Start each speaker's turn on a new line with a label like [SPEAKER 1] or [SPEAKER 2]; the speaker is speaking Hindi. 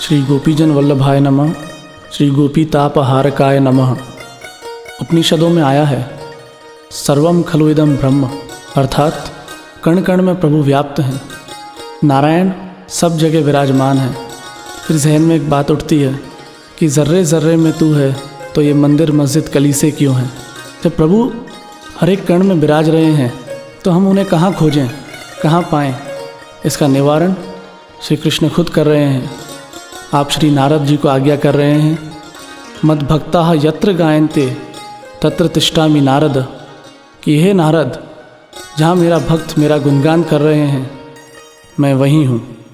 [SPEAKER 1] श्री गोपीजन वल्लभाय नमः, श्री गोपी तापहारकाय नमः। उपनिषदों में आया है सर्वम खलु इदम ब्रह्म, अर्थात कण कण में प्रभु व्याप्त हैं। नारायण सब जगह विराजमान है। फिर जहन में एक बात उठती है कि ज़र्रे ज़र्रे में तू है तो ये मंदिर मस्जिद कलीसे क्यों हैं? जब प्रभु हर एक कण में विराज रहे हैं तो हम उन्हें कहाँ खोजें, कहाँ पाएँ? इसका निवारण श्री कृष्ण खुद कर रहे हैं। आप श्री नारद जी को आज्ञा कर रहे हैं। मद भक्ता यत्र गायनते, तत्र तिष्ठामी नारद। कि हे नारद, जहाँ मेरा भक्त मेरा गुणगान कर रहे हैं, मैं वहीं हूँ।